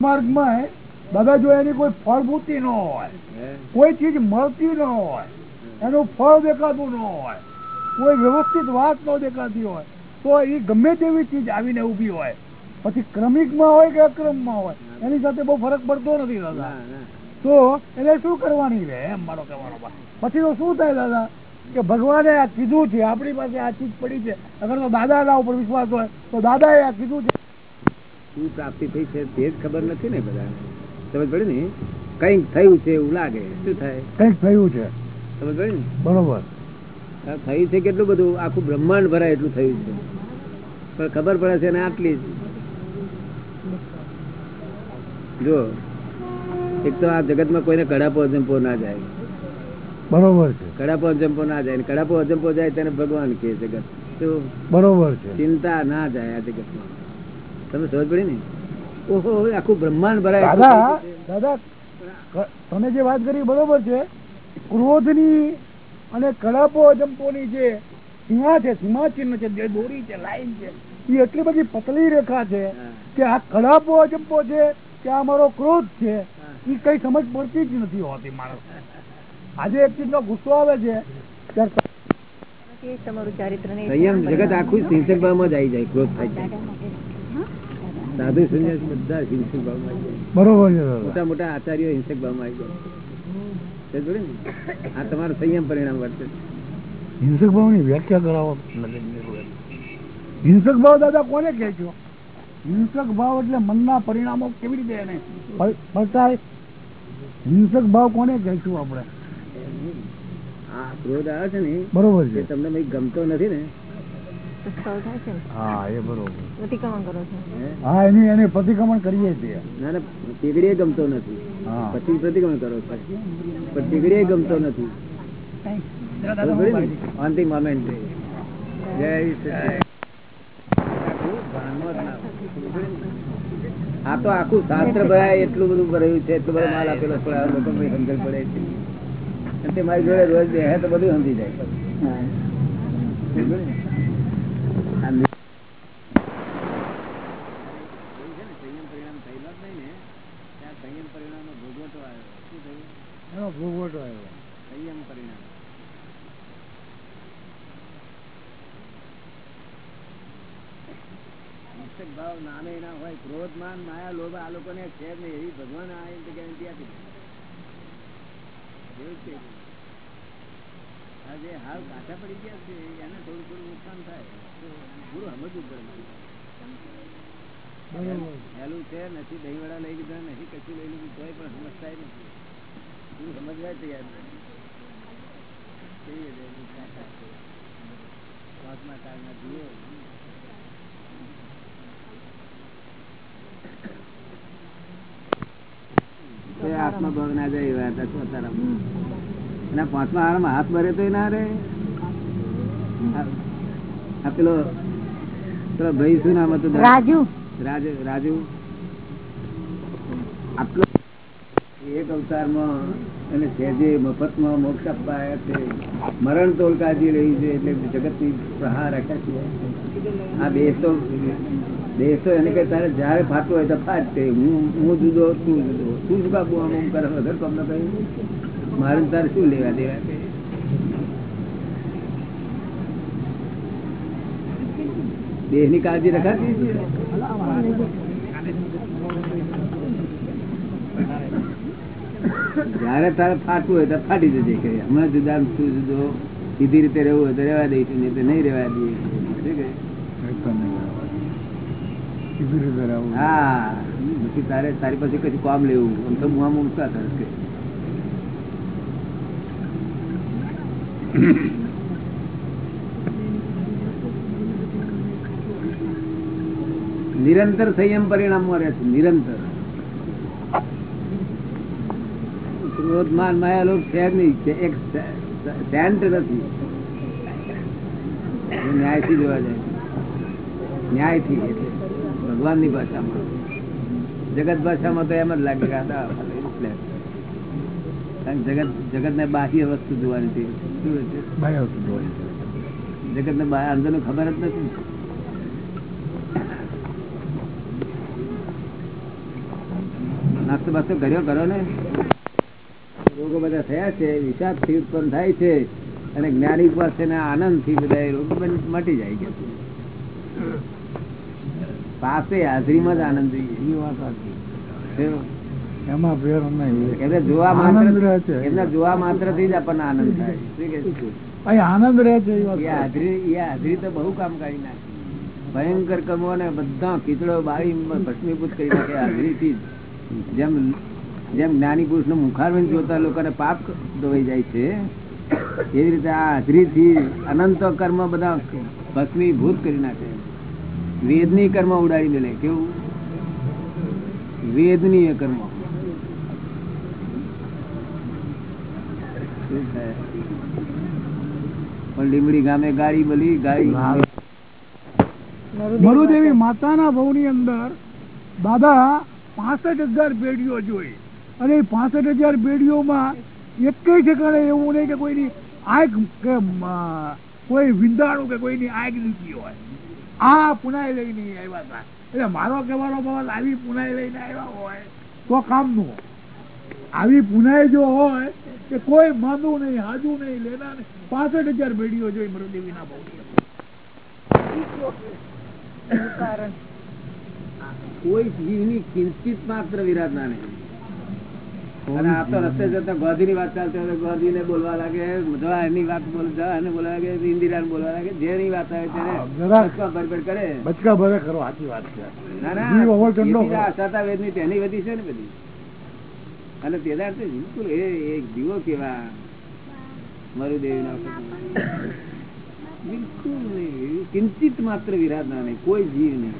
માર્ગમાં દાદા જો એની કોઈ ફળભૂતિ ન હોય કોઈ ચીજ મળતી ન હોય એનું ફળ દેખાતું ન હોય કોઈ વ્યવસ્થિત વાત ન દેખાતી હોય તો એ ગમે તેવી ચીજ આવીને ઊભી હોય. પછી ક્રમિકમાં હોય કે અક્રમમાં હોય એની સાથે બહુ ફરક પડતો નથી દાદા. તો એને શું કરવાની રહે એમ મારો કહેવાનો પછી તો શું થાય દાદા કે ભગવાને આ કીધું છે આપણી પાસે આ ચીજ પડી છે. અગર તો દાદાના ઉપર વિશ્વાસ હોય તો દાદાએ આ કીધું છે. શું પ્રાપ્તિ થઈ છે તે જ ખબર નથી ને બધા સમજ પડે ને? કંઈક થયું છે એવું લાગે. શું થાય? કંઈક થયું છે. સમજ પડે ને? બરોબર. થયું છે કેટલું બધું? આખું બ્રહ્માંડ ભરાય એટલું થયું છે. પણ ખબર પડે છે ને આટલી જ. જો એક તો આ જગતમાં કોઈને કડાપો અજંપો ના જાય. બરોબર છે. કડાપો અજંપો ના જાય. કડાપો અજંપો જાય તેને ભગવાન કે જગત. બરોબર છે. ચિંતા ના જાય આ જગતમાં. તમે સમજ પડી ને? ઓહો આખું બ્રહ્માંડ ભરાય. દાદા દાદા તમે જે વાત કરી બરોબર છે. ક્રોધની અને કડાપો અજંપોની જે સીમા છે સીમા ચિહ્ન છે જે દોરી છે લાઈન છે એ એટલી બધી પતલી રેખા છે કે આ કડાપો અજંપો છે કે આ મારો ક્રોધ છે એ કઈ સમજ પડતી જ નથી હોતી માણસ. આજે એક ચીજનો ગુસ્સો આવે છે ત્યારે તમારું ચારિત્ર જગત આખું સિંચક ભાવમાં જ આવી જાય ક્રોધ થાય છે. સાધુ સંન્યાસી બધા હિંસક આવી બરોબર મોટા મોટા આચાર્યો હિંસક ભાવમાં આવી ગયા ને? આ તમારો સંયમ પરિણામ વર્તે હિંસક ભાવની વ્યાખ્યા કરાવો. હિંસક ભાવ દાદા કોને કહે છો? હિંસક ભાવ એટલે મનના પરિણામો કેવી રીતે એને પ- પલટાય હિંસક ભાવ કોને કહીશું આપણે? આ ક્રોધ આવે છે ને બરોબર છે. તમને ગમતો નથી ને પ્રતિક્રમણ કરો છો. હે? હા એની એને પ્રતિક્રમણ કરીએ છીએ. ટીગડીએ ગમતો નથી. પછી પ્રતિક્રમણ કરો છો પણ ટીગડીએ ગમતો નથી. અંતિમ મોમેન્ટ. આ તો આખું શાસ્ત્ર ભરાય એટલું બધું ભરાયું છે એટલું બધું માલ આપેલો લોકો સમજણ પડે છે. મારી જોડે રોજ બે તો બધું સમજી જાય. ભાવ નામે ના હોય ક્રોધ માન માયા લોભ આ લોકોને છે નહીં. એવી ભગવાન આ ગેરંટી આપી દે. એવું છે. જે હાલ કાચા પડી ગયા છે એને થોડું થોડું નુકસાન થાય. પૂરું સમજવું પડે. હેલું છે નથી દહી વડા લઈ લીધા નથી કશું લઈ લીધું તોય પણ સમજતા નથી. પૂરું સમજવા તૈયાર કેવી રીતે કાળના જુઓ. તે ના જાય એવા હતા અને પાંચમા આરામાં હાથ મરે તો ના રે આ પેલો પેલો ભાઈ શું નામ હતું? રાજુ. રાજુ રાજુ. આટલો એક અવતારમાં અને સહેજે મફતમાં મોક્ષ આપવા છે. મરણ તોલ કાળજી રહી છે એટલે જગતની પ્રહાર રાખ્યા છે. આ દેશો દેશો એને કઈ તારે જયારે ફાટવું હોય તો ફાટ હું હું જુદો તું જુદો. તું શું કાપું આમ કરે. વગર તમને કઈ મારે ને તારે શું લેવા દેવા કે દેહની કાળજી રખાતી જયારે તારે ફાટવું હોય તો ફાટી જજે કે હમણાં જુદા ને તું જુદો સીધી રીતે રહેવું હોય તો રહેવા દઈશું નહીં તો નહીં રહેવા દઈએ? હા પછી તારે તારી પાસે કશું કામ લેવું આમ તો હું આમ ઉમતા તારે કે નિરંતર સંયમ પરિણામમાં રહે છે, નિરંતર. ક્રોધ માન માયા લોક છે નહીં એક સેન્ટ નથી. ન્યાયથી જોવા જાય ન્યાયથી, એટલે ભગવાનની ભાષામાં. જગત ભાષામાં તો એમ જ લાગે કે જગત જગત ને બાહ્ય વસ્તુ જોવાની છે શું છે બાયો તો જોઈ છે. જગત ને અંદર ખબર જ નથી નાસ્તો બાસ્તો કર્યો, કરો ને રોગો બધા થયા છે વિષાદથી ઉત્પન્ન થાય છે, અને જ્ઞાની પાસે આનંદથી બધા રોગો મટી જાય છે પાસે હાજરીમાં જ આનંદ જોઈએ એ વાત. શું? એમાં ફેર નહીં જોવા માત્ર છે. જોવા માત્રથી જ આપણને આનંદ થાય. આનંદ રહે છે એ. હાજરી તો બહુ કામ કાઢી નાખે. ભયંકર કર્મો ને બધા કીચડો બાળી ભસ્મીભૂત કરી નાખે હાજરીથી જ. જેમ જેમ જ્ઞાની પુરુષનું મુખારવન જોતા લોકોને પાપ ધોવાઈ જાય છે એવી રીતે આ હાજરી થી અનંત કર્મ બધા ભસ્મીભૂત કરી નાખે. વેદની કર્મ ઉડાડી દે કેવું? વેદનીય કર્મ શું થાય? પણ લીમડી ગામે ગાડી બોલી ગાડી મરુદેવી માતાના ભવની અંદર દાદા પાસઠ હજાર પેઢીઓ જોઈ. અને એ પાસઠ હજાર પેઢીઓમાં એક ઠેકાણે એવું નહીં કે કોઈની આંખ કે કોઈ વિંધાણું કે કોઈની આંખ લીધી હોય. આ પુનાઈ લઈને આવ્યા હતા. એટલે મારો કહેવાનો બાબત આવી પુનાઈ લઈને આવ્યા હોય તો કામનું. આવી પુનાઈ જો હોય કે કોઈ માંદું નહીં હાજુ નહીં લેના નહીં. પાસઠ હજાર ભેડીઓ જોઈ મૃદેવી ના ભાવ કોઈ જીવની કિંચિત માત્ર વિરાધના નહીં. અને આ તો રસ્તે જતા ગોધી ની વાત ચાલતી હોય ગોધી ને બોલવા લાગે જવા એની વાત બોલતા એને બોલવા લાગે ઇન્દિરા બોલવા લાગે જેની વાત આવે તેને બચકા ભરભર કરે. બચકા ભરે કરો સાચી વાત છે. ના ના ઠંડો વેદ વેદની તેની વધી છે ને બધી. અને તેદાર તો બિલકુલ એ એક જીવો કેવા મરુદેવી ના બિલકુલ નહીં. કિંચિત માત્ર વિરાધના નહીં. કોઈ જીવ નહીં.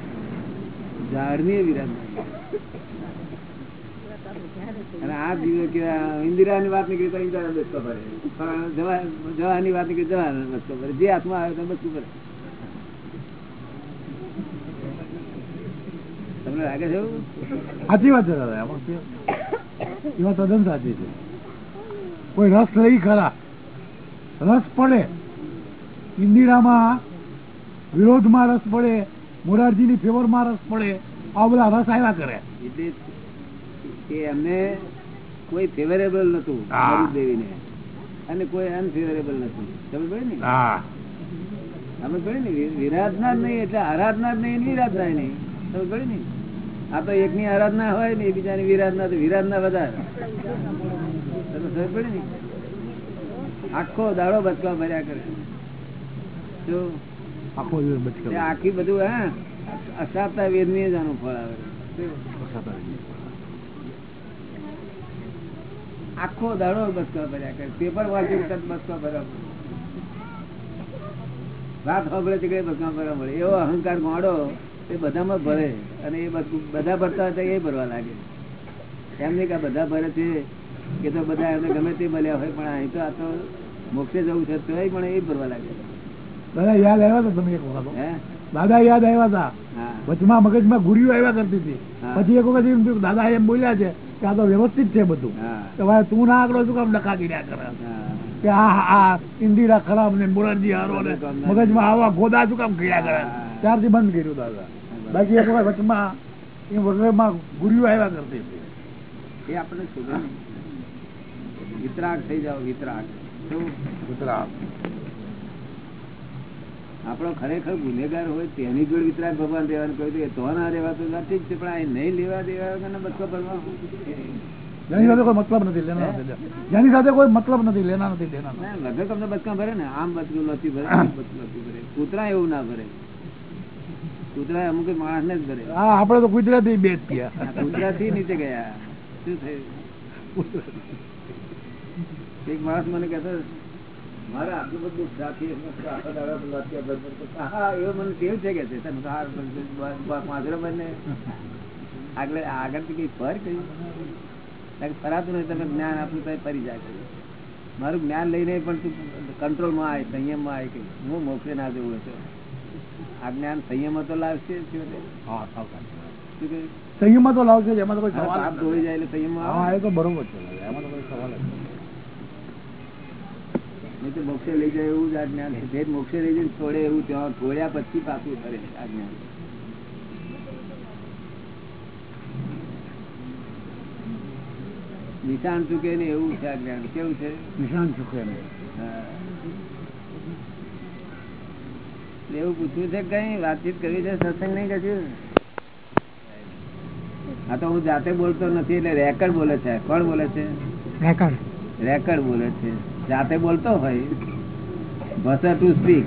ઝાડની વિરાધના અને આ જીવો કેવા, ઇન્દિરાની વાત નીકળી તો ઇન્દિરા બચકો ભરે જવાની વાત નીકળી જવા બચકો ભરે જે હાથમાં આવે તો બચકું ભરે તમને લાગે છે? સાચી વાત છે દાદા? એ વાત તદ્દન સાચી છે. કોઈ રસ લઈ ખરા. રસ પડે. ઇન્દિરામાં વિરોધમાં રસ પડે મોરારજીની ફેવરમાં રસ પડે આ બધા રસ આવ્યા કરે. એટલે કે એમને કોઈ ફેવરેબલ નતું. દેવીને અને કોઈ અનફેવરેબલ નતું સમજ પડે ને? સમજ પડે ને? વિરાધના જ નહીં એટલે આરાધના જ નહીં વિરાધના નહીં. સમજ પડે ને? આ તો એકની આરાધના હોય ને બીજાની વિરાધના તો વિરાધના વધારે પડે ને? આખો દાડો બચકા ભર્યા કરે. જો આખો આખી બધું હા અસાતા વેદની જ આનું ફળ આવે? આખો દાડો બચકા ભર્યા કરે. પેપર વાંચી તરત બચકા ભર્યા પડે. વાત સાંભળે છે કે બચકા ભર્યા મળે? એવો અહંકાર ગોળો એ બધામાં ભરે અને એ બધું બધા ભરતા હતા એ ભરવા લાગે. એમ નહીં કે બધા ભરે છે કે તો બધા એમને ગમે તે મળ્યા હોય પણ અહીં તો આ તો મોક્ષે જવું છે તો પણ એ ભરવા લાગે. દાદા યાદ આવ્યા હતા તમે એક વખત? દાદા યાદ આવ્યા હતા. વચમાં મગજમાં ગુરીઓ આવ્યા કરતી હતી. પછી એક વખત દાદા એમ બોલ્યા છે કે આ તો વ્યવસ્થિત છે બધું. હા. તો ભાઈ તું ના આગળ શું કામ ડખા કર્યા કરે. કે આ આ ઇન્દિરા ખરાબ ને મોરારજી હારો ને મગજમાં આવા ગોદા શું કામ કર્યા કરે. ત્યારથી બંધ કર્યું દાદા. બાકી એક વખત વચમાં એ વગરમાં ગુરુ આવ્યા કરતી હતી એ આપણે શોધે નહીં. વિતરાગ થઈ જાવ વિતરાગ શું? ગુજરાત આપણો ખરેખર ગુનેગાર હોય તેની જોડે વિતરાગ ભગવાન રહેવાનું કહ્યું તો ના રહેવા તો નથી જ છે પણ અહીં નહીં લેવા દેવા બચકો ભરવા જેની સાથે કોઈ મતલબ નથી લેના જેની સાથે કોઈ મતલબ નથી લેના નથી દેના નથી. તમને બચકા ભરે ને આમ બચકું નથી ભરે બચકું નથી ભરે. કૂતરા એવું ના ભરે. કૂતરા અમુક માણસ ને જ ભરે. હા આપડે તો ગુજરાતી બે જ થયા આ નીચે ગયા. શું થયું? એક માણસ મને કહેતો મારે આટલું બધું રાખી. હા એવું મને કેવું છે કે છે? બંને આગળ આગળથી કઈ ફર કર્યું કારણ કે ફરાતું નહીં તમે જ્ઞાન આપ્યું તો ફરી જાય કહ્યું. મારું જ્ઞાન લઈને પણ તું કંટ્રોલમાં આવે સંયમમાં આવે કે હું મોક્ષે ના જવું હશે આ જ્ઞાન સંયમ તો લાવશે? સંયમમાં તો લાવશે એમાં તો કોઈ સવાલ જ ધોઈ જાય એટલે સંયમ હા એ તો બરોબર છે એમાં તો કોઈ સવાલ જ નહીં તો મોક્ષે લઈ જાય એવું જ આ જ્ઞાન જે મોક્ષે લઈ જાય છોડે એવું ત્યાં છોડ્યા પછી પાછું કરે આ જ્ઞાન. નિશાન ચૂકે ને એવું છે આ જ્ઞાન. કેવું છે? નિશાન ચૂકે ને. હા. એવું પૂછવું છે કઈ વાતચીત કરવી છે? સત્સંગ નહીં કશું હા તો હું જાતે બોલતો નથી એટલે રેકર્ડ બોલે છે. કોણ બોલે છે? રેકર્ડ. રેકર્ડ બોલે છે. જાતે બોલતો હોય? ભસર ટુ સ્પીક.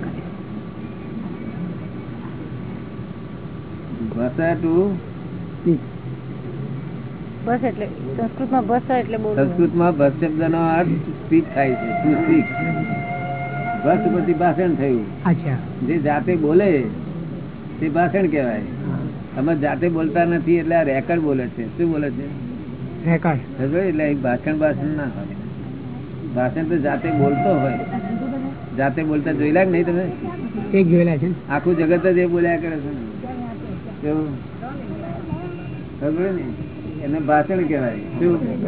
ભસર ટુ બસ એટલે સંસ્કૃતમાં બસ એટલે સંસ્કૃતમાં ભસ શબ્દનો અર્થ સ્પીક થાય છે. To speak. પછી ભાષણ થયું. જે જાતે બોલે તે ભાષણ કહેવાય. અમે જાતે બોલતા નથી એટલે આ રેકર્ડ બોલે છે. શું બોલે છે? રેકર્ડ. એટલે ભાષણ ભાષણ ના હોય. ભાષણ તો જાતે બોલતો હોય. જાતે બોલતા જોયેલા કે નહીં તમે? એક જોયેલા છે. આખું જગત જ એ બોલ્યા કરે છે ને. ને? એને ભાષણ કહેવાય. શું?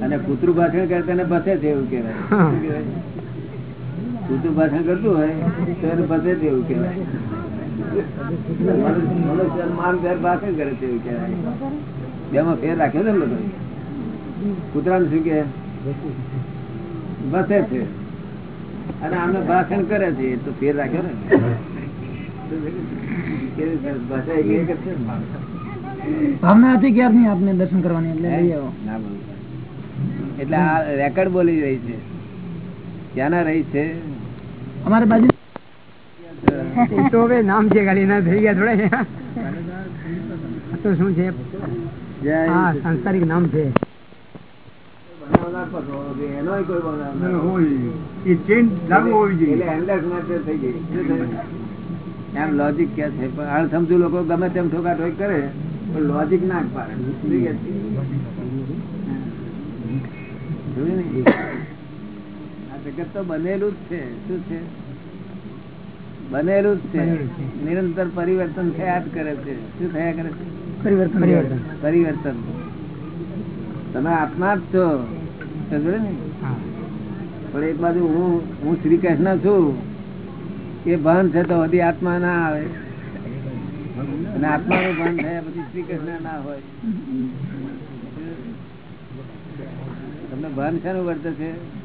અને કૂતરું ભાષણ કરે તેને બસે છે એવું કહેવાય. શું કહેવાય? કૂતરું ભાષણ કરતું હોય તો એને પતે તેવું કહેવાય માન ભાષણ કરે છે કહેવાય. બેમાં ફેર રાખ્યો ને લોકો કૂતરાને શું કે બસે છે અને આમને ભાષણ કરે છે તો ફેર રાખ્યો ને. ભાવના હતી ક્યારની આપને દર્શન કરવાની? એટલે લઈ આવો. ના બોલું. એટલે આ રેકર્ડ બોલી રહી છે. ક્યાંના રહી છે? અમારે બાજુ તો હવે નામ છે ખાલી ના થઈ ગયા થોડા તો શું છે? હા સંસ્કારિક નામ છે? એમ લોજિક કે છે પણ અણસમજુ લોકો ગમે તેમ ઠોકા ઠોક કરે પણ લોજિક ના પાડે? જોયું ને? જગત તો બનેલું જ છે. શું છે? બનેલું જ છે. નિરંતર પરિવર્તન થયા જ કરે છે. શું થયા કરે છે? પરિવર્તન. પરિવર્તન. તમે આત્મા જ છો. ને? પણ એક બાજુ હું હું શ્રી કૃષ્ણ છું. એ ભાન છે તો હજી આત્મા ના આવે. અને આત્માનું ભાન થયા પછી શ્રી કૃષ્ણ ના હોય. તમને ભાન શાનું વર્તે છે?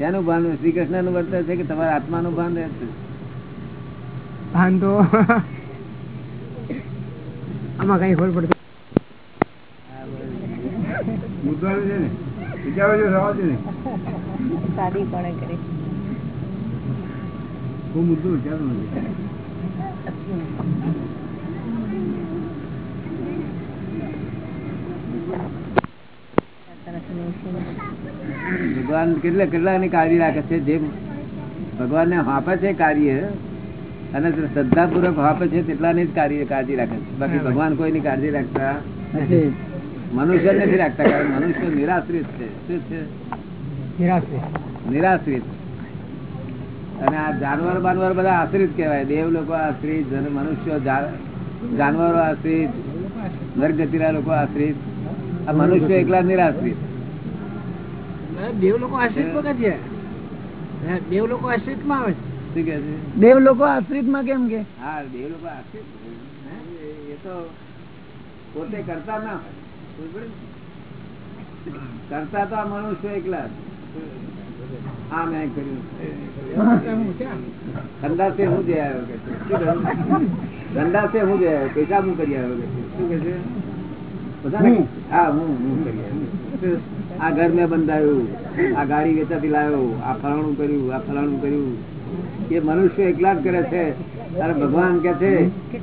શેનું ભાન શ્રી કૃષ્ણનું વર્તન છે કે તમારા આત્માનું ભાન રહેશે ભાન તો આમાં કઈ ખબર પડતી? સાદી પણ કરી? ભગવાન કેટલા કેટલાની કાળજી રાખે છે? જે ભગવાનને હાપે છે કાર્ય અને શ્રદ્ધાપૂર્વક હાપે છે તેટલાની જ કાર્ય કાળજી રાખે છે. બાકી ભગવાન કોઈની કાળજી રાખતા મનુષ્ય નથી રાખતા કારણ મનુષ્ય નિરાશ્રિત છે. શું છે? નિરાશ્રિત. અને આ જાનવર બાનવર બધા આશ્રિત કહેવાય. દેવ લોકો આશ્રિત મનુષ્યો જાનવરો આશ્રિત નરગતિના લોકો આશ્રિત. આ મનુષ્યો એકલા નિરાશ્રિત દેવ લોકો આશ્રિતમાં છે દેવ લોકો આશ્રિતમાં આવે શું કે છે દેવ લોકો આશ્રિતમાં કેમ કે હા દેવ લોકો આશ્રિત હે? એ તો પોતે કરતા ના હોય બરોબર ને? કરતા તો આ મનુષ્ય એકલા જ. આ મેં કર્યું ધંધાસે હું જઈ આવ્યો કે છે. શું કહ્યું? ધંધાસે હું જઈ આવ્યો પૈસા હું કરી આવ્યો કે છે. શું કે છે આ ઘર મેં બંધાયું આ ગાડી વેચાતી લાવ્યો આ ફલાણું કર્યું આ ફલાણું કર્યું. એ મનુષ્ય એકલા જ કરે છે. ત્યારે ભગવાન કે છે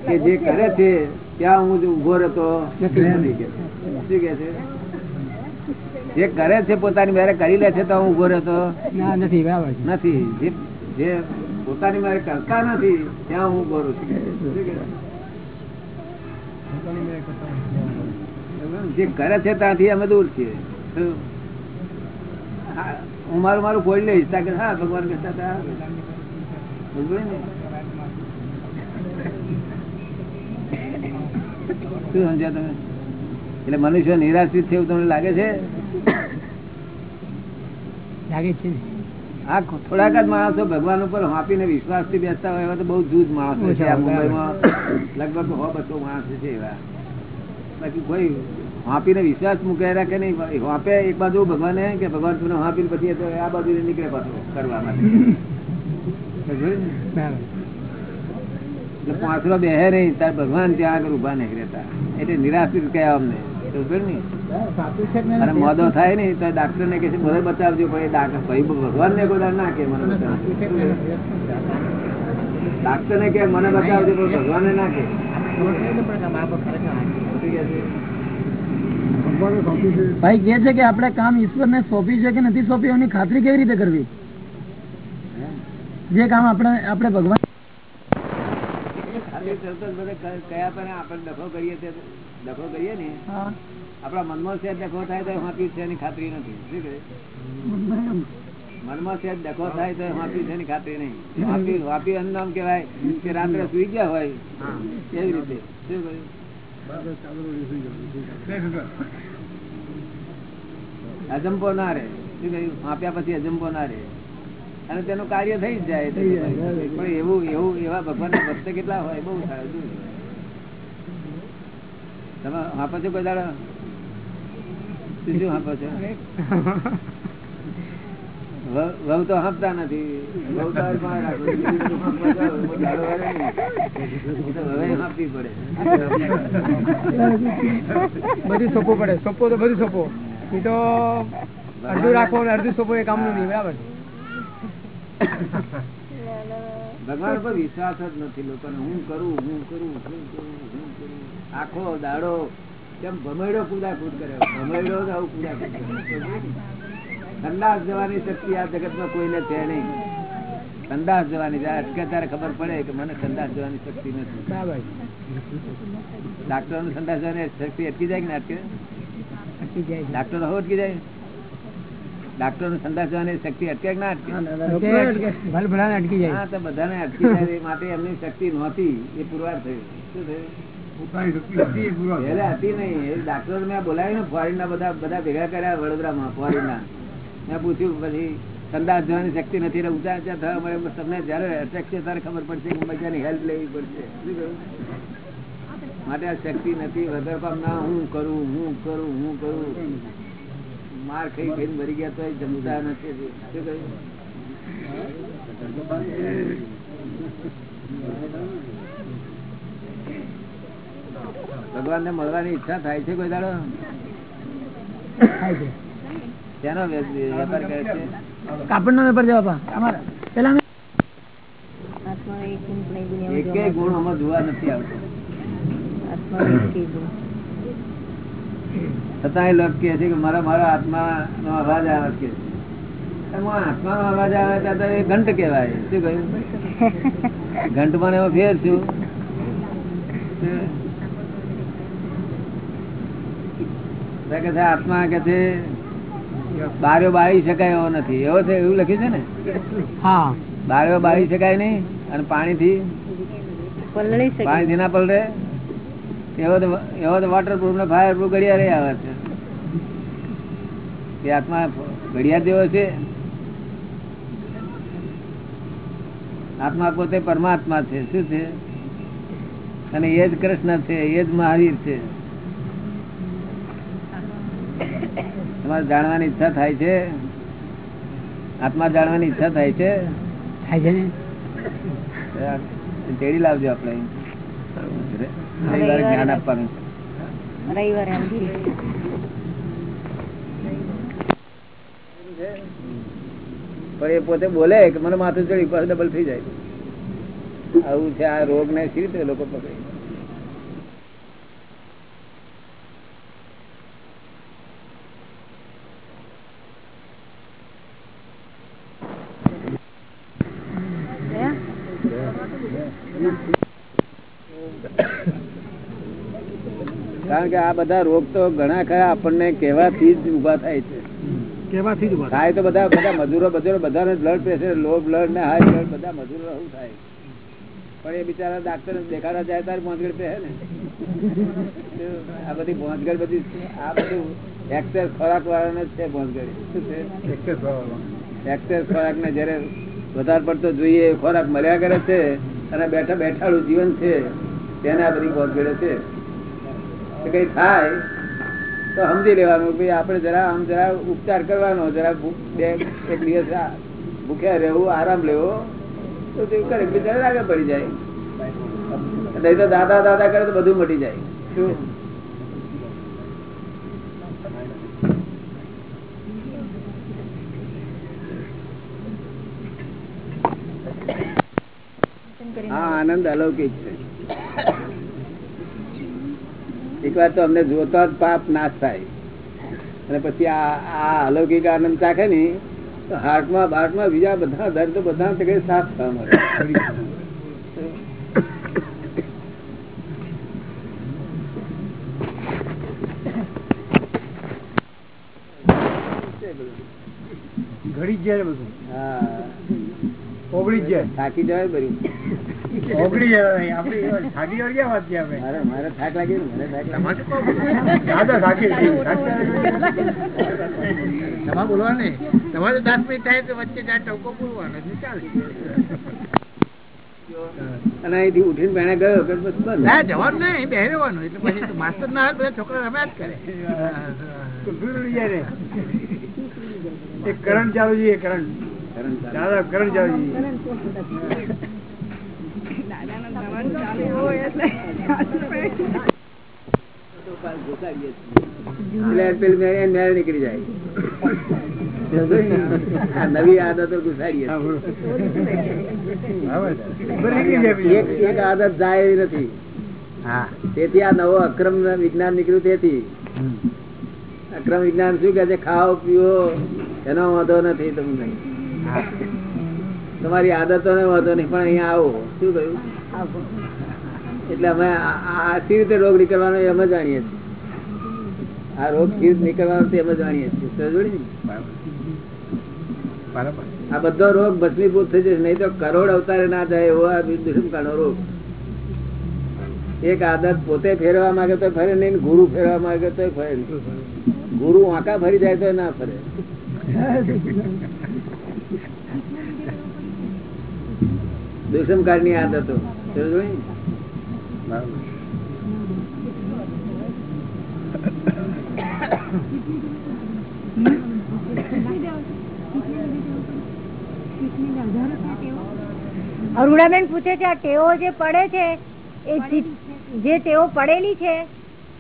કે જે કરે છે ત્યાં હું ઊભો રહેતો. શું કે છે? જે કરે છે પોતાની મેરે કરી લે છે તો હું ઊભો રહેતો. નથી બરાબર નથી. જે જે પોતાની મારે કરતા નથી ત્યાં હું ઊભો રહું છું. શું કે છે? જે કરે છે ત્યાંથી અમે દૂર છીએ. હું મારું મારું કોઈ લઈશ. તાકે હા ભગવાન કહેતા હતા શું સમજ્યા તમે? એટલે મનુષ્ય નિરાશ્રિત છે એવું તમને લાગે છે? લાગે છે. આ થોડાક જ માણસો ભગવાન ઉપર આપીને વિશ્વાસથી બેસતા હોય એવા તો બહુ જૂજ માણસો છે. આ મુંબઈમાં લગભગ હો બસો માણસો છે એવા. બાકી કોઈ વાપીને વિશ્વાસ મૂકે રાખે નહીં વાપે એક બાજુ ભગવાને કે ભગવાન તું વાપીને પછી આ બાજુ નીકળે પાછો કરવા માટે. પાંચરો બેહે નહીં તાર ભગવાન ત્યાં આગળ ઊભા નહીં રહેતા. એટલે નિરાશ્રિત કહેવા અમને. અને મોદો થાય ને તો ડાક્ટર ને કે મને બચાવજો ભગવાન ને કોઈ ના કે મને ડાક્ટર ને કે મને બચાવજો ભગવાન ને ના કે ભાઈ કે છે કે આપણે કામ ઈશ્વર ને સોંપ્યું છે કે નથી સોંપ્યું એની ખાતરી કેવી રીતે કરવી? જે કામ આપણે આપણે ભગવાન કયા પણ આપણે ડખો કરીએ ડખો કરીએ ને આપણા મનમાં સેજ ડખો થાય તો હાંપ્યું છે એની ખાતરી નથી શું કહે? મનમાં સેજ ડખો થાય તો હાંપ્યું છે એની ખાતરી નહીં. વાપી વાપી એનું નામ કહેવાય કે રાત્રે સુઈ ગયા હોય કેવી રીતે શું કહ્યું અજંપો ના રે શું કહ્યું? માપ્યા પછી અજંપો ના રે અને તેનું કાર્ય થઈ જ જાય પણ એવું એવું એવા ભગવાન ભક્ત કેટલા હોય? બહુ સારું શું? તમે હાપો છો કોઈ દાડો? શું શું આપો છો? વહુ તો હમતા નથી. વહુ તો હારી પાસે રાખો. બીજું બધું આપવા જાઓ, કોઈ દાડો હારે નહીં. એ તો વહુએ આપવી પડે. બધું પડે સોંપો તો બધું સોંપો. એ તો અડધું રાખો ને અડધું સોંપો એ કામનું નહીં બરાબર? ભગવાન પર વિશ્વાસ જ નથી લોકોને. હું કરું હું કરું હું કરું હું કરું. આખો દાડો કેમ ભમેડો કુદાકૂદ કરે? ભમેડો આવું કુદાકૂદ કરે. સંદાસ જવાની શક્તિ આ જગતમાં કોઈને છે નહીં. સંદાસ જવાની. અટકે ત્યારે ખબર પડે કે મને સંદાસ જવાની શક્તિ નથી. ડાક્ટરનું સંદાસ જવાની શક્તિ અટકી જાય કે ના અટકે. ડાક્ટર હો અટકી જાય? ડાક્ટરનું સંદાસ જવાની શક્તિ અટકે કે ના અટકે? અટકે, ભલે ભલાને અટકી જાય. હા તો બધાને અટકી જાય. માટે એમની શક્તિ નહોતી. એ પુરવાર થયું. શું થયું? હતી નહીં. ડાક્ટર મેં બોલાવી ને ફોરેન ના બધા બધા ભેગા કર્યા વડોદરામાં ફોરેન ના મેં પૂછ્યું, પછી સંદાસ જવાની શક્તિ નથી ને ઊંચા ઊંચા થવા મળે. તમને જયારે અટેક છે ત્યારે ખબર પડશે કે બધાની હેલ્પ લેવી પડશે. માટે આ શક્તિ નથી વગર કામ ના, હું કરું હું કરું હું કરું. માર ખાઈ ખાઈને મરી ગયા તો જમતા નથી શું કહ્યું? ભગવાન ને મળવાની ઈચ્છા થાય છે કોઈ દાડો? થાય છે. તેનો વેપાર કરે છે? કાપડનો વેપાર જવા પા અમારા. પેલા એક ગુણ આમાં જોવા નથી આવતો. લોક કે છે કે મારા મારા આત્મા નો અવાજ આવે છે. આત્મા નો અવાજ આવે ત્યાં એ ઘંટ કેવાય શું કહ્યું? ઘંટમાં ને એવો ફેર છું છે આત્મા કે છે બાર્યો બાળી શકાય એવો નથી. એવો છે એવું લખ્યું છે ને? હા. બાર્યો બાળી શકાય નહીં અને પાણીથી થી શકે. પાણીથી ના પલરે એવો તો એવો તો વોટરપ્રૂફ ને ફાયર પ્રૂફ ઘડિયાળ રહી આવે છે. એ આત્મા ઘડિયાળ જેવો છે. આત્મા પોતે પરમાત્મા છે. શું છે? અને એ જ કૃષ્ણ છે એ જ મહાવીર છે. તમારે જાણવાની ઈચ્છા થાય છે? આત્મા જાણવાની ઈચ્છા થાય છે? થાય છે ને? તેડી લાવજો આપણે રવિવારે જ્ઞાન આપવાનું રવિવારે પણ એ પોતે બોલે કે મને માથું ચડી પાછું ડબલ થઈ જાય. આવું છે આ રોગ ને સી રીતે લોકો પકડે? કારણ કે આ બધા રોગ તો ઘણા ખરા આપણને કહેવાથી જ ઊભા થાય છે. કેવાથી જ થાય. તો બધા બધા મજૂરો મજૂરો બધાને બ્લડ પ્રેશર લો બ્લડ ને હાઈ બ્લડ બધા મજૂરો શું થાય. પણ એ બિચારા ડાક્ટર દેખાડા જાય ત્યારે પહોંચગઢ પહે ને. આ બધી પહોંચગઢ બધી આ બધું એક્સેસ ખોરાક વાળાને જ છે પહોંચગઢ. એક્સેસ ખોરાક ને જયારે વધારે પડતો જોઈએ ખોરાક મળ્યા કરે છે અને બેઠા બેઠાડું જીવન છે તેને આ બધી પહોંચગડે છે. કઈ થાય તો સમજી લેવાનું ભાઈ આપણે જરા આમ જરા ઉપચાર કરવાનો જરા બે એક દિવસ ભૂખ્યા રહેવું આરામ લેવો તો તે કરે બિચારે આગળ પડી જાય. નહીં તો દાદા દાદા કરે તો બધું મટી જાય. શું? હા આનંદ અલૌકિક છે. એક વાર તો અમને જોતા જ પાપ નાશ થાય. અને પછી આ આ અલૌકિક આનંદ ચાખે ને તો હાર્ટમાં બાર્ટમાં બીજા બધા દર્દ બધા જગ્યાએ સાફ થવા મળે. ઘડી જાય બધું. હા. ઓગળી જાય. થાકી જાય બધું. તમારે દસ મિનિટ થાય તો વચ્ચે જાય ટોકો બોલવાનો ચાલે. અને અહીંથી ઉઠીને બેને ગયો કે બસ બંધ. ના જવાનું નહીં બે રહેવાનું. એટલે પછી તો માસ્તર ના હોય બધા છોકરા રમ્યા જ કરે. કરંટ ચાલુ જોઈએ કરંટ. દાદા કરંટ ચાલુ જોઈએ નીકળી જાય. નવી આદતો ઘુસાડીએ એક આદત જાય એવી નથી. હા. તેથી આ નવો અક્રમ વિજ્ઞાન નીકળ્યું તેથી. અક્રમ વિજ્ઞાન શું કે છે? ખાઓ પીવો એનો વાંધો નથી તમને. તમારી આદતો ને વાંધો નહીં પણ અહીંયા આવો. શું કહ્યું? એટલે અમે આ રીતે રોગ નીકળવાનો એ અમે જાણીએ છીએ. આ રોગ કેવી નીકળવાનો તે અમે જાણીએ છીએ. આ બધો રોગ ભસ્મીભૂત થઈ જશે. નહીં તો કરોડ અવતારે ના જાય એવો આ દુષ્મકાળનો રોગ. એક આદત પોતે ફેરવા માંગે તો ફરે નહીં ગુરુ ફેરવા માંગે તો ફરે ગુરુ આંકા ફરી જાય તો ના ફરે. દુષ્મકાળની આદતો. અરુણાબેન પૂછે છે આ ટેવો જે પડે છે એ જે ટેવો પડેલી છે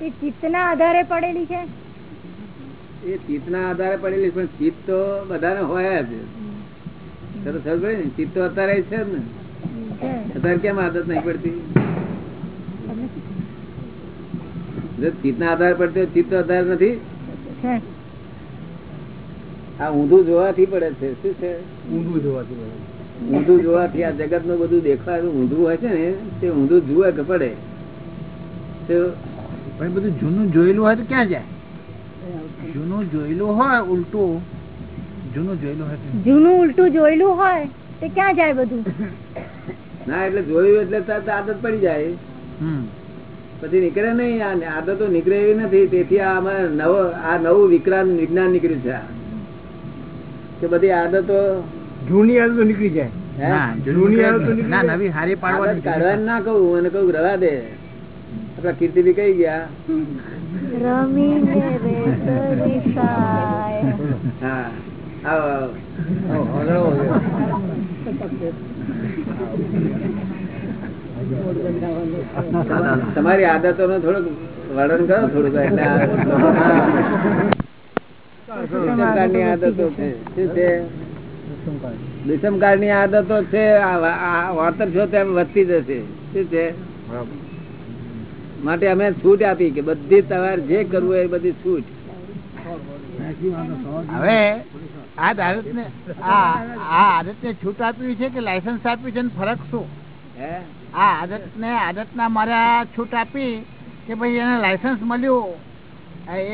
એ ચિત્તના આધારે પડેલી છે? એ ચિત્તના આધારે પડેલી પણ ચિત્ત તો બધાને હોય જ. ચિત્ત તો અત્યારે છે ને. અત્યારે કેમ આદત નહીં પડતી? ચિત્ત ના આધાર પડતો ચિત્ત આધાર નથી. આ ઊંધું જોવાથી પડે છે. શું છે? ઊંધું જોવાથી ઊંધું જોવાથી આ જગતનું બધું દેખાયું ઊંધું હોય છે ને તે ઊંધું જુએ કે પડે. તો પણ બધું જૂનું જોયેલું હોય તો ક્યાં જાય? જૂનું જોયેલું હોય ઉલટું જૂનું જોયેલું હોય જૂનું ઉલટું જોયેલું હોય તે ક્યાં જાય બધું? ના એટલે જોયું એટલે આદત પડી જાય. પછી નીકળે નહીં આદતો નીકળે એવી નથી. તેથી આ અમારે નવો આ નવું વિક્રાંત વિજ્ઞાન નીકળ્યું છે. કે બધી આદતો જૂની આદતો નીકળી જાય. ના જૂની જૂની આદતો ના નવી હારી પાડવાની કાઢવાની ના કહું અને કહું રવા દે. આપડા કીર્તિ કઈ ગયા. હા આવો આવો. તમારી આદતો નું થોડુંક વર્ણન કરો થોડુંક એટલે આદતો છે. શું આદતો વાતર છો તેમ વધતી જશે. શું છે? માટે અમે છૂટ આપી કે બધી તમારે જે કરવું એ બધી છૂટ. હવે આ આદત ને આ આદત ને છૂટ આપ્યું છે કે લાયસન્સ આપ્યું છે ફરક શું? આ આદત ને આદત ના મારે છૂટ આપી કે ભાઈ એને લાયસન્સ મળ્યું.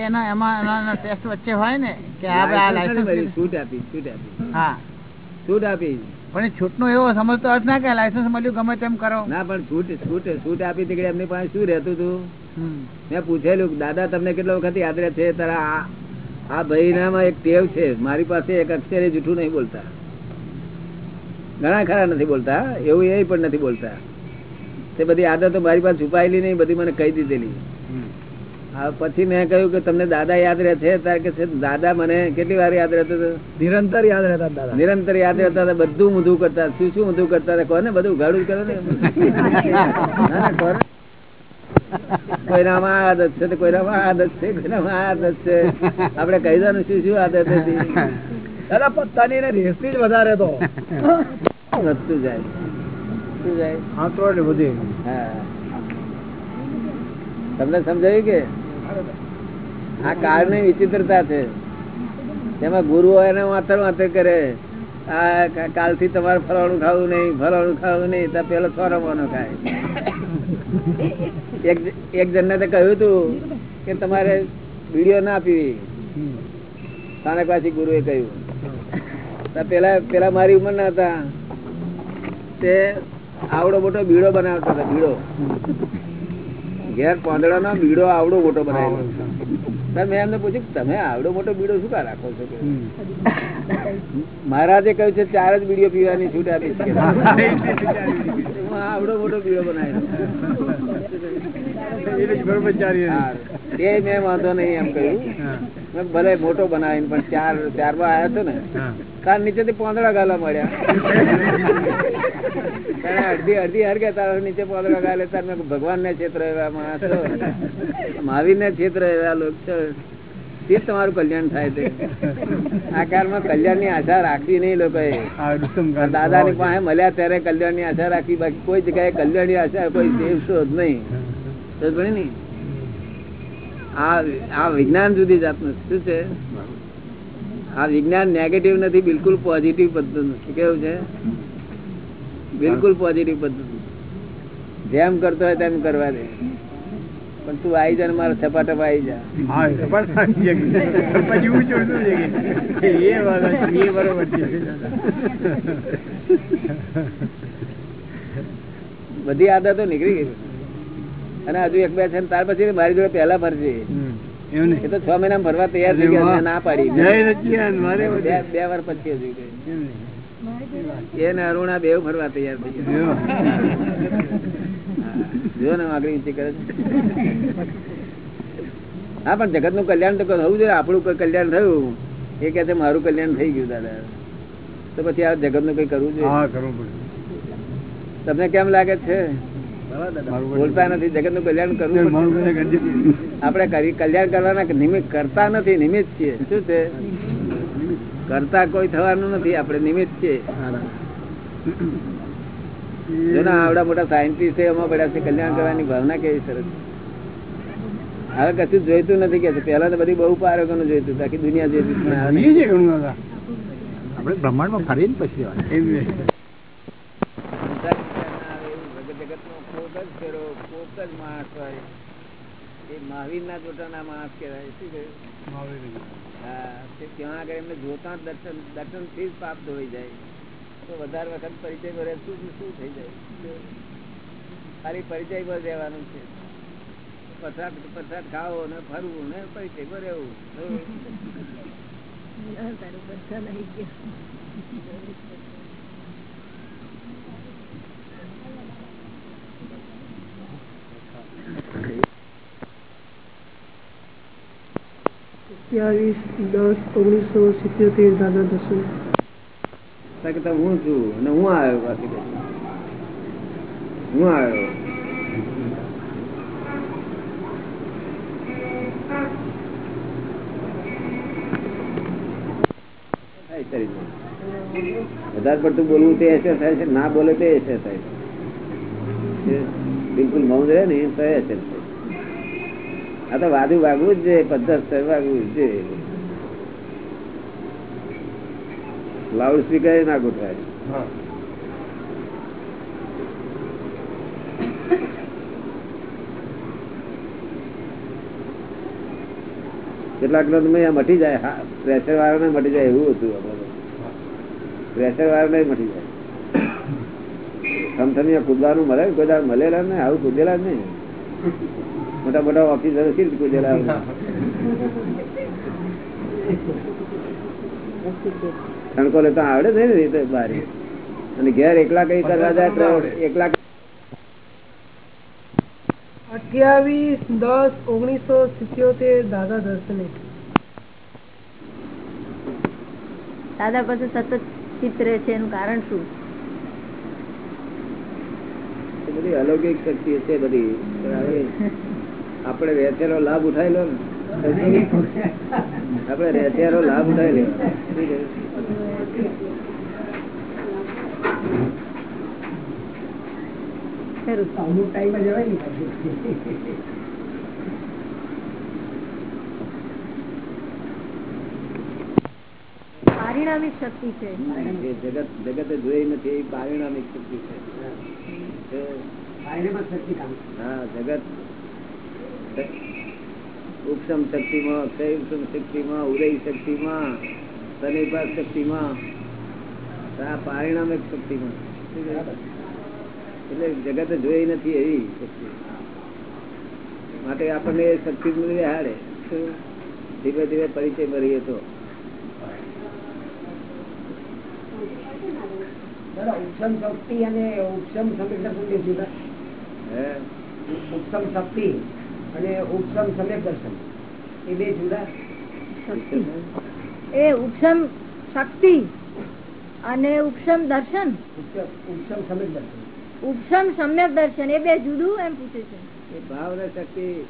એના એમાં ટેસ્ટ વચ્ચે હોય ને કે આ લાયસન્સ છૂટ આપી છૂટ આપી. હા. છૂટ આપી. પણ છૂટ નો એવો સમજતો અર્થ ના કે લાયસન્સ મળ્યું ગમે તેમ કરો. ના પણ છૂટ છૂટ છૂટ આપી હતી એમની પાસે શું રહેતું હતું મેં પૂછેલું દાદા તમને કેટલો વખત યાદ રહે છે? તારા આ ભાઈનામાં એક ટેવ છે. મારી પાસે એક અક્ષરે જૂઠું નહીં બોલતા. ઘણા ખરા નથી બોલતા. એવું એ પણ નથી બોલતા. તે બધી આદતો મારી પાસે છુપાયેલી નહીં બધી મને કહી દીધેલી. હા પછી મેં કહ્યું કે તમને દાદા યાદ રહે છે ત્યારે કે દાદા મને કેટલી વાર યાદ રહેતો હતો? નિરંતર યાદ રહેતા દાદા. નિરંતર યાદ રહેતા હતા બધું ઊંધું કરતા શું શું ઊંધું કરતા હતા? કોને બધું ઉઘાડું કરે ને? ના, ના, કોને? કોઈનામાં આદત છે કોઈનામાં આદત છે કોઈનામાં આદત છે. આપણે કહી શું શું આદત હતી? દાદા પત્તાની ને રેસની જ વધારે તો. વધતું જાય. શું જાય? બધી. તમને સમજાયું કે? આ કાળની વિચિત્રતા છે. તેમાં ગુરુઓ એને વાંતર વાંતર કરે. આ કાલથી તમારે ફરવાનું ખાવું નહીં ફરવાનું ખાવું નહીં, તો પેલો સોનો ખાય. એક જણને તો કહ્યું હતું કે તમારે વીડિયો ના પીવી સ્થાનક પાછી ગુરુએ કહ્યું. પેલા પેલા મારી ઉંમર ના હતા. તે આવડો મોટો બીડો બનાવતો હતા, બીડો. ઘેર પાંદડાનો બીડો આવડો મોટો બનાવેલો તો મેં એમને પૂછ્યું તમે આવડો મોટો બીડો શું કા રાખો છો? મહારાજે કહ્યું છે ચાર જ બીડીઓ પીવાની છૂટ આપી છે હું આવડો મોટો બીડો બનાવેલો તે મેં વાંધો નહીં એમ કહ્યું. મેં ભલે મોટો બનાવીને પણ ચાર ચારમાં આવ્યો હતો ને તાર નીચેથી પોંદડા ગાલા મળ્યા. અડધી અડધી હરગે તારા નીચે પોંદડા ગાલે તાર મેં ભગવાન ને છેતર એવા માણસો મહાવીર ને છેતર એવા લોકો છે. તે તમારું કલ્યાણ થાય છે. આ કાળમાં કલ્યાણની આશા રાખવી નહીં લોકોએ. દાદા ની પાસે મળ્યા ત્યારે કલ્યાણની આશા રાખી બાકી કોઈ જગ્યાએ કલ્યાણની આશા કોઈ દેવ શોધ નહીં. ને આ વિજ્ઞાન જુદી જાતનું શું છે? આ વિજ્ઞાન નેગેટિવ નથી બિલકુલ પોઝિટિવ પદ્ધતિ કેવું છે? બિલકુલ પોઝિટિવ પદ્ધતિ જેમ કરતો હોય તેમ કરવા દે. પણ તું આવી જા મારા છપાટપ આવી જા. એ બરોબર બધી આદતો નીકળી ગઈ. અને હજુ એક બે છે ત્યાર પછી મારી જોડે પહેલા ભરજે એ તો છ મહિના ભરવા તૈયાર થઈ ગયા ના પાડી. બે વાર પછી હજુ. એ ને અરુણા બે ભરવા તૈયાર થઈ ગયા. જો ને આગળ ઊંચી કરે હા પણ જગતનું કલ્યાણ તો થવું જોઈએ. આપણું કોઈ કલ્યાણ થયું એ કે છે મારું કલ્યાણ થઈ ગયું દાદા. તો પછી આ જગતનું કઈ કરવું જોઈએ? તમને કેમ લાગે છે? બોલતા નથી જગતનું કલ્યાણ કરવું આપડે કલ્યાણ કરવાના નિમિત્ત કરતા નથી નિમિત્ત છીએ. શું છે? કરતા કોઈ થવાનું નથી આપડે નિમિત્ત છીએ. જેના આવડા મોટા સાયન્ટિસ્ટ એમાં પડ્યા છે કલ્યાણ કરવાની ભાવના કેવી સરસ હવે કશું જોઈતું નથી કે છે. પેલા તો બધી બહુ પારકોનું જોઈતું બાકી દુનિયા જોઈતું. આપણે બ્રહ્માંડમાં ફરીને પછી સંસાર વિચાર ના આવે એવું જગત- જગતનો કોક જ ફેરો, કોક જ માણસ હોય. એ મહાવીરના જોટાના માણસ કહેવાય. શું કહ્યું? હા તે ત્યાં આગળ એમને જોતા દર્શન દર્શનથી જ પાપ ધોઈ જાય. તો વધારે વખત પરિચય ભરે શું શું થઈ જાય? ખાલી પરિચય પર રહેવાનું છે. પછાટ પછાટ ખાવો ને ફરવું ને પરિચય પર રહેવું. સત્યાવીસ દસ ઓગણીસો સિત્યોતેર દાદા તમે હું છું અને હું આવ્યો પાછી હું આવ્યો. વધારે પડતું બોલવું તે અસર થાય છે, ના બોલે તે અસર થાય છે. બિલકુલ મૌન રહે ને તો થાય આ તો વાદું વાગવું જ છે પદ્ધત વાગવું જ છે. લાઉડ સ્પીકર ના ગોઠવાય. કેટલાક નો તમે મટી જાય પ્રેશર વાળાને મટી જાય એવું હતું પ્રેશર પ્રેશર વાળાને મટી જાય. થમથમિયા કૂદવાનું મળે કોઈ મળેલા ને આવું કૂદેલા જ નહીં. મોટા મોટા ઓફિસરો છે જ કૂદેલા તણકો લેતા આવડે છે ને રીતે બારી? અને ઘેર એકલા કઈ કરવા જાય તો એકલા સત્યાવીસ દસ ઓગણીસો સિત્યોતેર દાદા દર્શને. દાદા પાસે સતત ચિત્ર છે એનું કારણ શું? એ બધી અલૌકિક શક્તિ છે બધી. આપણે વેચેલો લાભ ઉઠાવી લો ને? આપણે લાભ ઉઠાવી લેવાનો અમુક ટાઈમે જવાય ને. પારિણામિક શક્તિ છે. જગત જગતે જોઈ નથી એ પારિણામિક શક્તિ છે. એ હા જગત ઉપસમ શક્તિમાં ક્ષય ઉપસમ શક્તિમાં ઉદય શક્તિમાં શનિપાત શક્તિમાં આ પારિણામિક શક્તિમાં. એટલે જગત જોઈ નથી એવી શક્તિ. માટે આપણને શક્તિ મળી હારે. ધીમે ધીમે પરિચય મળીએ તો. ઉપસમ શક્તિ અને ઉપસમ સમીક્ષા બે જુદા ઉપસમ શક્તિ. અને ઉપસમ સમ્યક દર્શન. એ બે જુદા. એ ઉપસમ શક્તિ અને ઉપસમ દર્શન. ઉપસમ સમ્યક દર્શન. ઉપસમ સમ્યક દર્શન એ બે જુદું એમ પૂછે છે. એ ભાવ ને શક્તિ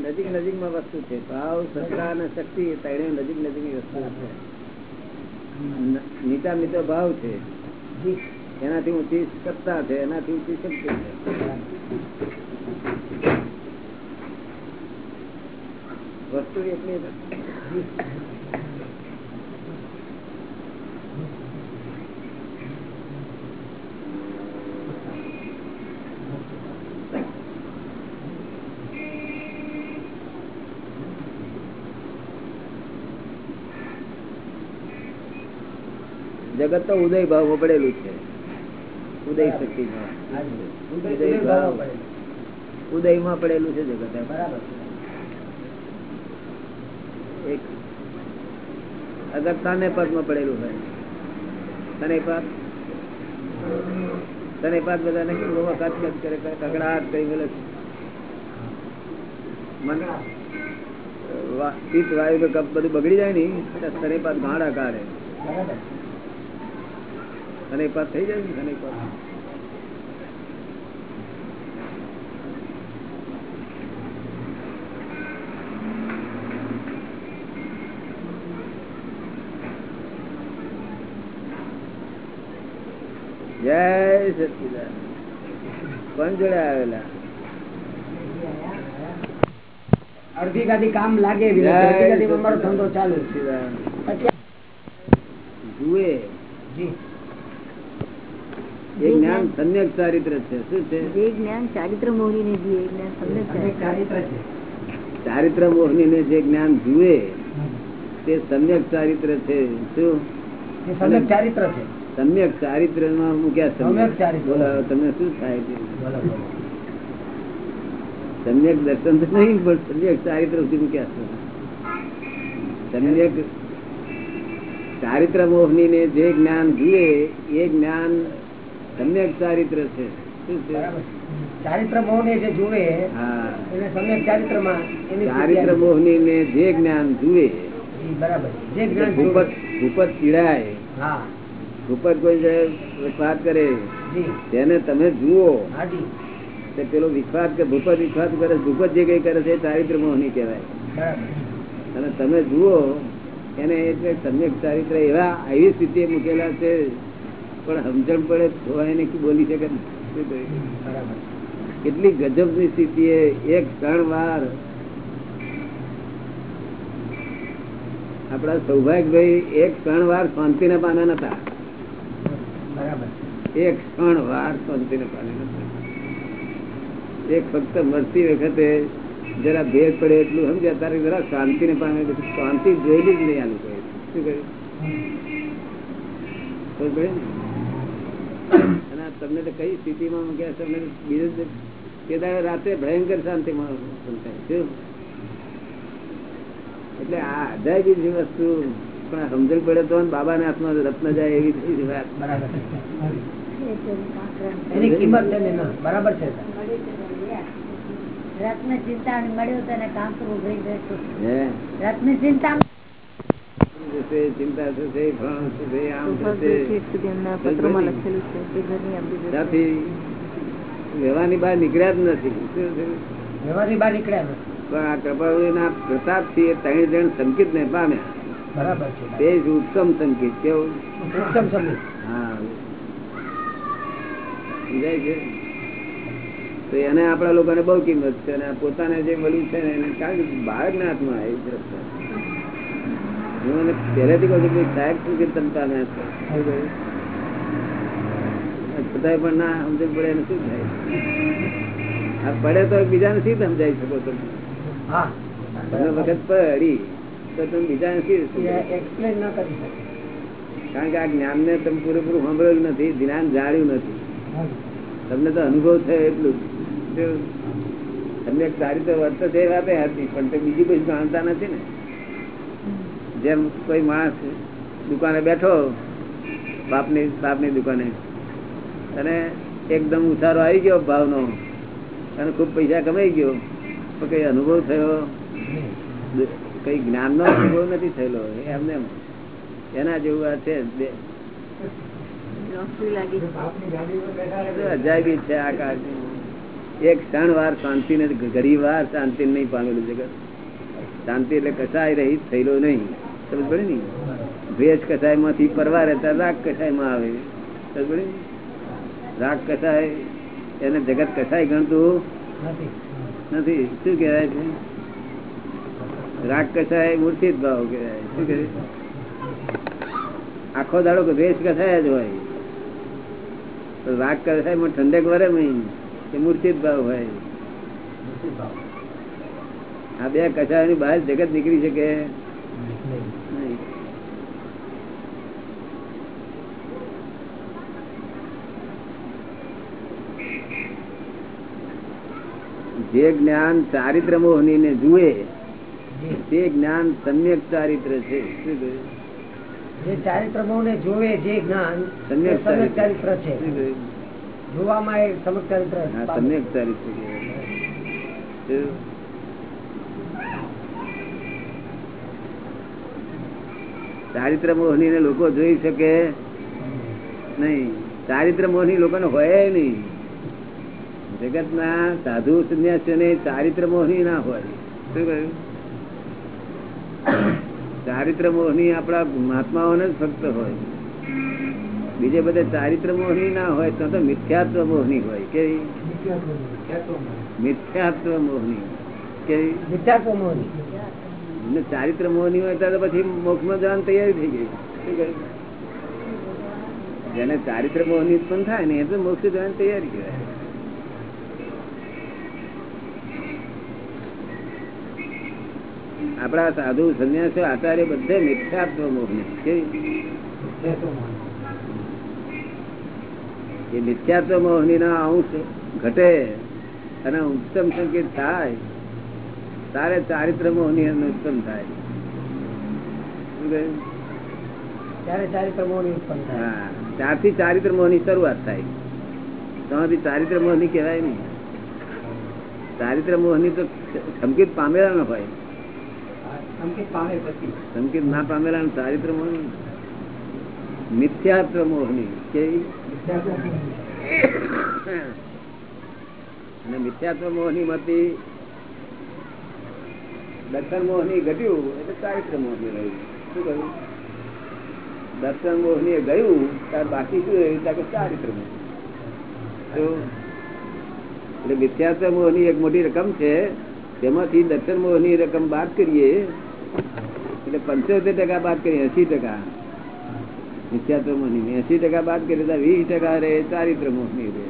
નજીક નજીકમાં વસ્તુ છે. ભાવ શ્રદ્ધા અને શક્તિ એ ત્રણેય નજીક નજીકની વસ્તુ છે. નીચા નીચો ભાવ છે. એનાથી ઊંચી સત્તા છે એનાથી ઊંચી શક્તિ છે. વસ્તુ એટલી જગત તો ઉદય ભાવ પડેલું છે. ઉદય શક્તિમાં ઉદય ભાવ. ઉદયમાં પડેલું છે જગત બરાબર એક. અગર તને પદમાં પડેલું હોય. તને પાત તને પાત બધાને કેવું બહુ કચ કરે કકડાટ કરી બોલે મન પિત્ત, વાયુ કપ બધું બગડી જાય ને તને પાત ગાડા કાઢે. તને પાસ થઈ જાય ને તને પાત જય કોણ જોડે આવેલા. અડધી ગાદી કામ લાગે ધંધો ચાલુ જુએ. એ જ્ઞાન સમ્યક ચારિત્ર છે. શું છે? એ જ્ઞાન ચારિત્ર મોહની ને જુએ જ્ઞાન સમ્યક ચારિત્ર. છે. ચારિત્ર મોહની ને જે જ્ઞાન જુએ તે સમ્યક ચારિત્ર છે. શું? એ સમ્યક ચારિત્ર છે. સમ્યક ચારિત્રમાં મૂક્યા ચારિત્ર. તમને શું થાય છે. સમ્યક દર્શન તો નહીં પણ સમ્યક ચારિત્ર સુધી મૂક્યા છે? સમ્યક ચારિત્ર મોહની ને જે જ્ઞાન જુએ એ જ્ઞાન સમ્યક ચારિત્ર છે. શું છે? ચારિત્ર મોહને જે જુએ હા. એને સમ્યક ચારિત્રમાં ચારિત્ર મોહની ને જે જ્ઞાન જુએ બરાબર. જે જ્ઞાન ભૂપત. ભૂપત ચીડાય હા. ભૂપત કોઈ વિશ્વાસ કરે. તેને તમે જુઓ. પેલો વિશ્વાસ કે ભૂપત વિશ્વાસ કરે ભૂપત જે કઈ કરે છે એ ચારિત્ર મોહની કહેવાય. અને તમે જુઓ એને એટલે સમ્યક ચારિત્ર એવા એવી સ્થિતિએ મૂકેલા છે પણ સમજણ પડે તો એને બોલી શકે ને? કેટલી ગજબની સ્થિતિએ એક ત્રણ વાર આપણા સૌભાગ્યભાઈ એક ત્રણ વાર શાંતિને પાના નતા. એક ક્ષણ વાર શાંતિને પામે નથી એક ફક્ત મરતી વખતે જરા ભેદ પડે એટલું સમજ્યા તારે જરા શાંતિને પામે પછી શાંતિ જોયેલી જ નહીં આનું કહે શું કહ્યું ને? તમને તો કઈ સ્થિતિમાં મૂક્યા તમને બીજે કે રાતે ભયંકર શાંતિમાં. શું? એટલે આ અજાયબી જે વસ્તુ પણ સમજણ પડે તો બાબાના હાથમાં રત્ન જાય એવી થઈ છે વાત. બરાબર કાંકરા. એની કિંમત ને ના બરાબર છે. રત્ન ચિંતા મળ્યું તને કામ કરવું ભરી રત્ન ચિંતા ચિંતા થશે ફલાણું થશે આમ થશે. વ્યવહારની બહાર નીકળ્યા જ નથી? વ્યવહારની બહાર નીકળ્યા નથી. પણ આ કૃપાળુના પ્રતાપથી ત્રણ જણ સંકેત ને પામ્યા બરાબર છે તે જ સંકેત કેવું ઉત્તમ સમજ હા. સમજાય છે? તો એને આપણા લોકોને બહુ કિંમત છે અને પોતાને જે મળ્યું છે એને કારણ કે બાળકના હાથમાં આવી હું એને પહેલેથી કહું છું કે સાહેબ શું કે તમે પામ્યા છો. શું કહ્યું? છતાંય પણ ના સમજ પડે એને શું થાય? આ પડે તો બીજાને શી સમજાવી શકો તમે વખત પડી. તો તમે બીજાને શી એક્સપ્લેન ના કરી શકે. કારણ કે આ જ્ઞાન ને તમે પૂરેપૂરું સાંભળ્યું નથી જ્ઞાન જાણ્યું નથી. તમને તો અનુભવ થયો એટલું તમને સારી તો વર્ત એ વાતે હતી પણ તે બીજું કોઈ જાણતા નથી ને. જેમ કોઈ માણસ દુકાને બેઠો બાપની બાપની દુકાને અને એકદમ ઉછારો આવી ગયો ભાવનો અને ખૂબ પૈસા કમાઈ ગયો તો કઈ અનુભવ થયો? કઈ જ્ઞાનનો અનુભવ નથી થયેલો. એમને એના જેવું આ છે અજાયબી છે આ કાળ એક ક્ષણ વાર શાંતિ ને ઘડી વાર શાંતિ નહીં પામેલું જગત. શાંતિ એટલે કસાય રહી થયેલો નહીં. સમજ પડે ને? ભેજ કસાયમાંથી પરવા રહેતા રાગ કસાયમાં આવે. સમજ પડે રાગ કસાય એને જગત કસાય ગણતું નથી. શું કહેવાય છે? રાગ કસાય મૂર્તિત ભાવ કહેવાય. આખો દાડો ભેજ કસાય જ હોય. રાગ કસાયમાં ઠંડક વરે એ જ ભાવ હોય. આ બે કસાયની બહાર જગત નીકળી શકે? જે જ્ઞાન ચારિત્ર મોહની ને જુએ તે જ્ઞાન સમ્યક ચારિત્ર છે. શું કહ્યું? જે ચારિત્ર ને જોવે જે જ્ઞાન સમ્યક ચારિત્ર. છે. જોવામાં એ સમ્યક ચારિત્ર સમ્યક ચારિત્ર ચારિત્ર મોહની ને લોકો જોઈ શકે નહીં. ચારિત્ર મોહની લોકોને હોય નહીં. જગત ના સાધુ સંન્યાસીઓ ને ચારિત્ર મોહની ના હોય. શું કહ્યું? ચારિત્ર મોહની આપણા મહાત્માઓને જ ફક્ત હોય. બીજે બધે ચારિત્ર મોહની ના હોય તો તો મિથ્યાત્વ મોહની હોય. કે મિથ્યાત્વ મોહની કેવી વિદ્યાત્વ મોહની ચારિત્ર મોહની હોય ત્યારે પછી મોક્ષમાં જવાની તૈયારી થઈ ગઈ. જેને ચારિત્ર મોહની ઉત્પન્ન થાય ને એ તો મોક્ષ જવાની તૈયારી કહેવાય. આપણા સાધુ સંન્યાસી આચાર્ય બધે મિથ્યાત્વ એ મિથ્યાત્વ મોહની ના અંશ ઘટે અને ઉત્તમ સંકેત થાય. તારે ચારિત્ર મોહની ઉત્પન્ન થાય. ત્યારથી ચારિત્ર મોહની શરૂઆત થાય. તમારી ચારિત્ર મોહની કહેવાય નહીં. ચારિત્ર મોહની તો સંકેત પામેલા ન હોય. સંકેત ના પામેલા ચારિત્ર મોહની મિથ્યાત્વ મોહની કેવી અને મિથ્યાત્વ મોહની માંથી દર્શન મોહની ઘટ્યું એટલે ચારિત્ર મોહની રહ્યું શું કહ્યું? દર્શન મોહની ગયું ત્યાર બાકી શું રહ્યું ત્યાં ચારિત્ર એટલે મિથ્યાત્વ મોહની એક મોટી રકમ છે તેમાંથી દર્શન મોહની રકમ બાદ કરીએ એટલે પંચોતેર ટકા બાદ કરી એસી ટકા. મિથ્યાત્વ મોહની એસી ટકા બાદ કરી તો વીસ ટકા રે ચારિત્ર મોહની રે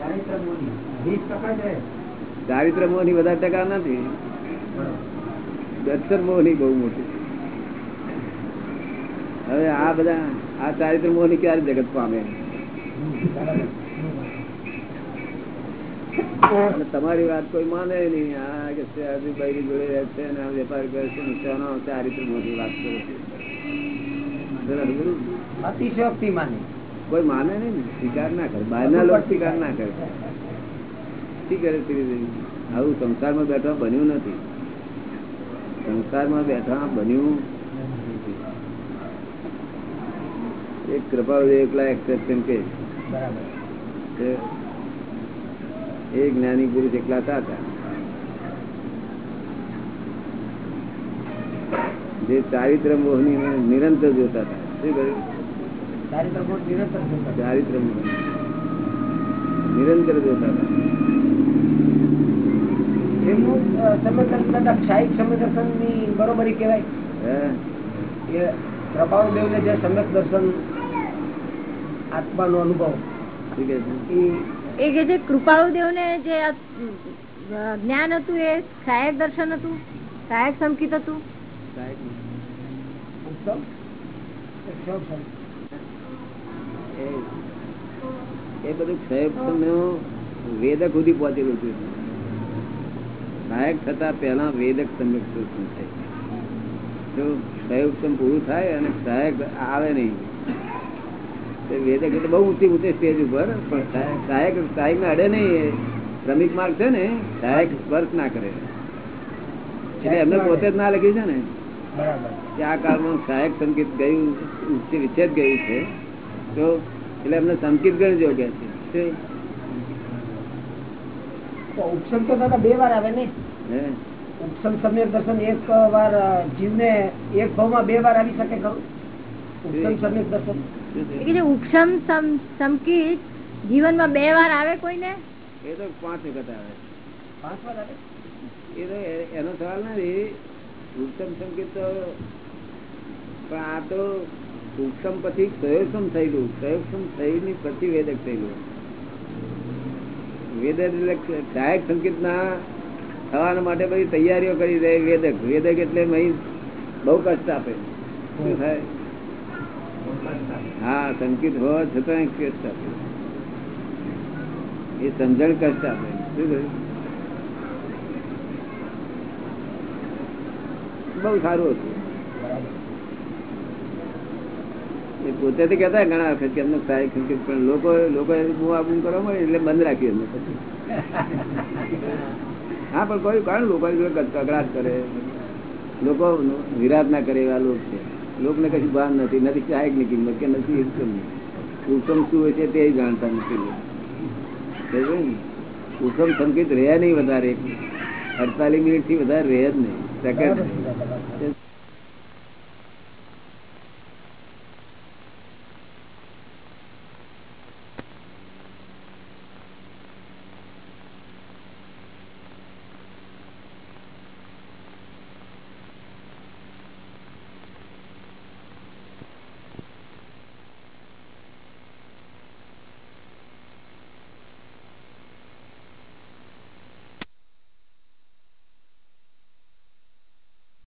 ચારિત્ર મોહની વીસ ટકા નથી. દર્શન મોહની બહુ મોટી. હવે આ બધા આ ચારિત્ર મોહની ક્યારે જગત પામે? અને તમારી વાત કોઈ માને નહીં. આ કે છે જોડે રહે છે અને આ વેપાર કરે છે ને શાનો ચારિત્ર મોટી વાત કરે છે. અતિશયોક્તિ માની. કોઈ માને નહીં ને, સ્વીકાર ના કરે. બહારના લોકો સ્વીકાર ના કરે. ઓછી કરે આવું સંસારમાં બેઠા બન્યું નથી. સંસારમાં બેઠા બન્યું એક કૃપા એકલા એક્સેપ્શન કે કે એ જ્ઞાની પુરુષ એકલા હતા. જે ચારિત્ર મોહની નિરંતર જોતા હતા. શું કહ્યું? ચારિત્ર મોહ નિરંતર જોતા હતા. બરોબરી કેવાય એ ને જે સમ્યક દર્શન આત્માનો અનુભવ એ એ કે જે કૃપાળુદેવ ને જે જ્ઞાન હતું એ સહાયક દર્શન હતું, સહાયક સંકિત હતું. એ- બધું વેદક સુધી પહોંચેલું છું સહાયક થતા પહેલા વેદક સમય થાય જો ક્ષયોત્તમ પૂરું થાય અને સહાયક આવે નહીં વેદક એટલે બહુ ઊંચી ઊંચી સ્ટેજ ઉપર પણ સહાયક સહાયક અડે નહીં એ શ્રમિક માર્ગ છે ને સહાયક સ્પર્શ ના કરે. એટલે એમને પોતે જ ના લખ્યું છે ને. કે આ કાળમાં સહાયક સંકેત ગયું વિચ્છેદ ગયું છે. તો એટલે એમને સંકેત ગણજો કે છે. ઉપસમ તો દાદા બે વાર આવે ને? ઉપસમ સમ્યક દર્શન એક વાર જીવને એક ભાવમાં બે વાર આવી શકે ઉપસમ સમ્યક દર્શન. ઉપશમ સંકિત જીવનમાં બે વાર આવે કોઈને? એ તો પાંચ વખત આવે. પાંચ વાર આવે? એ તો એનો સવાલ નથી. ઉત્તમ સંકેત તો પણ આ તો સૂક્ષ્મ પછી પ્રયોગક્ષમ થયેલું. પ્રયોગક્ષમ થઈને પછી વેદક થયેલું. વેદક એટલે ડાયક સંકેત ના થવાના માટે બધી તૈયારીઓ કરી દે વેદક. વેદક એટલે મહી બહુ કષ્ટ આપે. શું થાય? હા, સંકેત હોવા છતાં આપે. એ સમજણ શું બહુ સારું હતું. એ પોતે તો કહેતા ઘણા વખત કે એમનો સારી સંકેત, પણ લોકો લોકો બુઆ બૂમ કરવા મળે એટલે બંધ રાખ્યું એમને હા, પણ કોઈ કારણ, લોકો કગડાટ કરે. લોકો વિરાટ ના કરે એવા લોકો છે. લોકને કશું ભાન નથી નથી સહાયક નથી કિંમત કે નથી ઉત્તમ ઉત્તમ શું હોય છે તે જાણતા નથી. ઉત્તમ સંકેત રહ્યા નહીં વધારે. અડતાલીસ મિનિટથી વધારે રહે જ નહીં. સેકન્ડ.